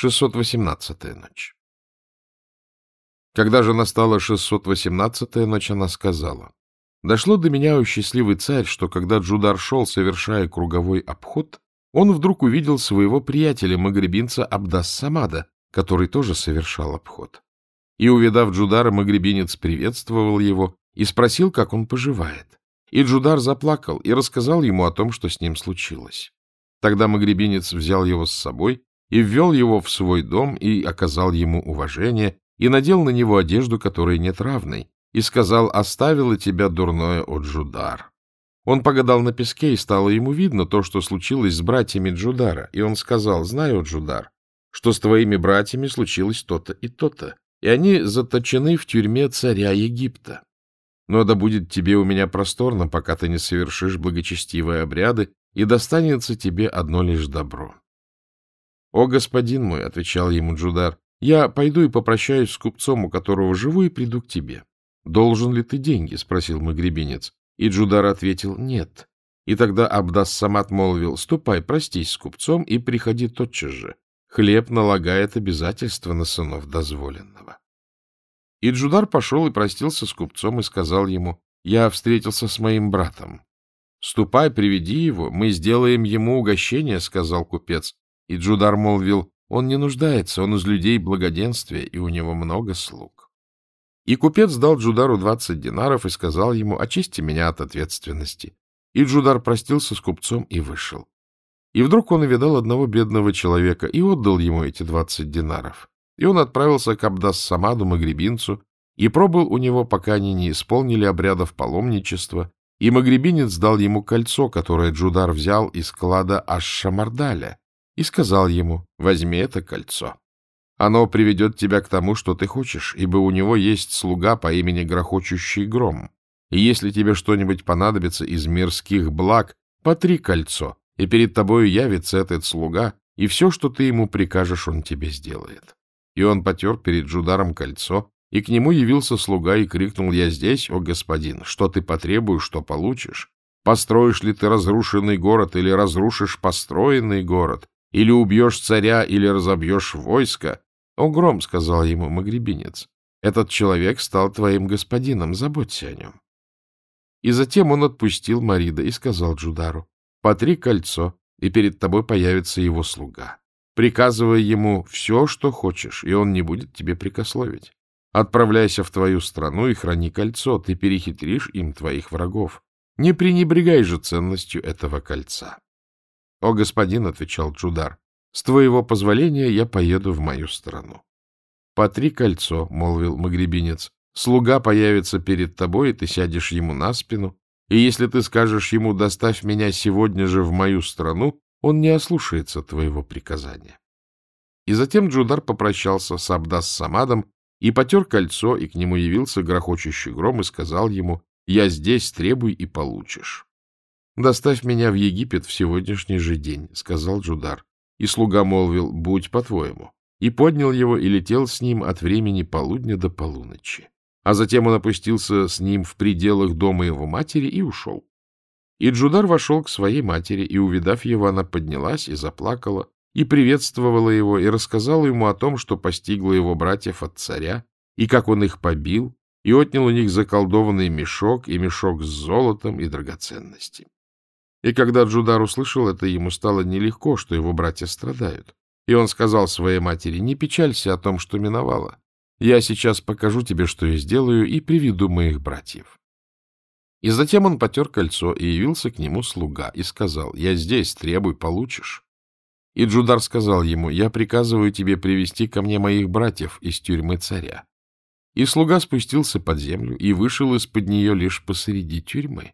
618-я ночь. Когда же настала 618-я ночь, она сказала, «Дошло до меня, о счастливый царь, что когда Джудар шел, совершая круговой обход, он вдруг увидел своего приятеля-магребинца Абдас-Самада, который тоже совершал обход. И, увидав Джудара, магребинец приветствовал его и спросил, как он поживает. И Джудар заплакал и рассказал ему о том, что с ним случилось. Тогда магребинец взял его с собой и ввел его в свой дом и оказал ему уважение, и надел на него одежду, которой нет равной, и сказал, оставило тебя дурное от Джудар. Он погадал на песке, и стало ему видно то, что случилось с братьями Джудара, и он сказал, знаю, Джудар, что с твоими братьями случилось то-то и то-то, и они заточены в тюрьме царя Египта. Но да будет тебе у меня просторно, пока ты не совершишь благочестивые обряды, и достанется тебе одно лишь добро. — О, господин мой, — отвечал ему Джудар, — я пойду и попрощаюсь с купцом, у которого живу, и приду к тебе. — Должен ли ты деньги? — спросил магребинец. И Джудар ответил — нет. И тогда Абдас Самат молвил, — ступай, простись с купцом и приходи тотчас же. Хлеб налагает обязательства на сынов дозволенного. И Джудар пошел и простился с купцом и сказал ему, — я встретился с моим братом. — Ступай, приведи его, мы сделаем ему угощение, — сказал купец. И Джудар молвил, он не нуждается, он из людей благоденствия, и у него много слуг. И купец дал Джудару двадцать динаров и сказал ему, очисти меня от ответственности. И Джудар простился с купцом и вышел. И вдруг он увидал одного бедного человека и отдал ему эти двадцать динаров. И он отправился к Абдас-Самаду, магребинцу, и пробыл у него, пока они не исполнили обрядов паломничества, и магребинец дал ему кольцо, которое Джудар взял из клада Аш-Шамардаля, и сказал ему, возьми это кольцо. Оно приведет тебя к тому, что ты хочешь, ибо у него есть слуга по имени Грохочущий Гром. И если тебе что-нибудь понадобится из мирских благ, потри кольцо, и перед тобою явится этот слуга, и все, что ты ему прикажешь, он тебе сделает. И он потер перед Джударом кольцо, и к нему явился слуга и крикнул, «Я здесь, о господин, что ты потребуешь, что получишь? Построишь ли ты разрушенный город или разрушишь построенный город? Или убьешь царя, или разобьешь войско. — О, гром, — сказал ему магребинец, — этот человек стал твоим господином, заботься о нем. И затем он отпустил Марида и сказал Джудару, — потри кольцо, и перед тобой появится его слуга. Приказывай ему все, что хочешь, и он не будет тебе прикословить. Отправляйся в твою страну и храни кольцо, ты перехитришь им твоих врагов. Не пренебрегай же ценностью этого кольца. — О, господин, — отвечал Джудар, — с твоего позволения я поеду в мою страну. — По три кольцо, — молвил магребинец, — слуга появится перед тобой, и ты сядешь ему на спину, и если ты скажешь ему «доставь меня сегодня же в мою страну», он не ослушается твоего приказания. И затем Джудар попрощался с Абдас Самадом и потер кольцо, и к нему явился грохочущий гром и сказал ему «Я здесь, требуй и получишь». «Доставь меня в Египет в сегодняшний же день», — сказал Джудар. И слуга молвил, «Будь по-твоему». И поднял его и летел с ним от времени полудня до полуночи. А затем он опустился с ним в пределах дома его матери и ушел. И Джудар вошел к своей матери, и, увидав его, она поднялась и заплакала, и приветствовала его, и рассказала ему о том, что постигло его братьев от царя, и как он их побил, и отнял у них заколдованный мешок и мешок с золотом и драгоценностями. И когда Джудар услышал это, ему стало нелегко, что его братья страдают. И он сказал своей матери, не печалься о том, что миновало. Я сейчас покажу тебе, что я сделаю, и приведу моих братьев. И затем он потер кольцо, и явился к нему слуга, и сказал, я здесь, требуй, получишь. И Джудар сказал ему, я приказываю тебе привести ко мне моих братьев из тюрьмы царя. И слуга спустился под землю и вышел из-под нее лишь посреди тюрьмы.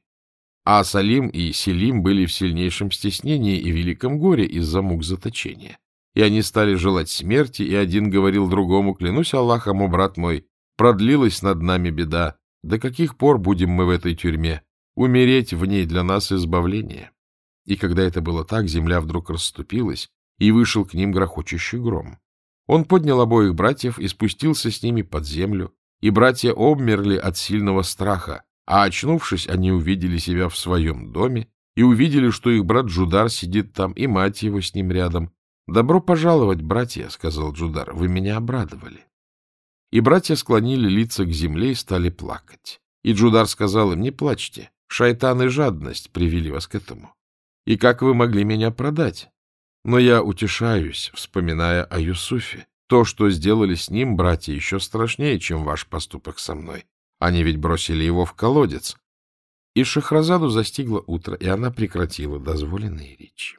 А Салим и Селим были в сильнейшем стеснении и великом горе из-за мук заточения. И они стали желать смерти, и один говорил другому, клянусь Аллахом, о брат мой, продлилась над нами беда. До каких пор будем мы в этой тюрьме? Умереть в ней для нас избавление. И когда это было так, земля вдруг расступилась, и вышел к ним грохочущий гром. Он поднял обоих братьев и спустился с ними под землю, и братья обмерли от сильного страха, а очнувшись, они увидели себя в своем доме и увидели, что их брат Джудар сидит там, и мать его с ним рядом, — Добро пожаловать, братья, — сказал Джудар, — вы меня обрадовали. И братья склонили лица к земле и стали плакать. И Джудар сказал им, не плачьте, шайтан и жадность привели вас к этому. И как вы могли меня продать? Но я утешаюсь, вспоминая о Юсуфе. То, что сделали с ним, братья, еще страшнее, чем ваш поступок со мной. Они ведь бросили его в колодец. И Шахразаду застигло утро, и она прекратила дозволенные речи.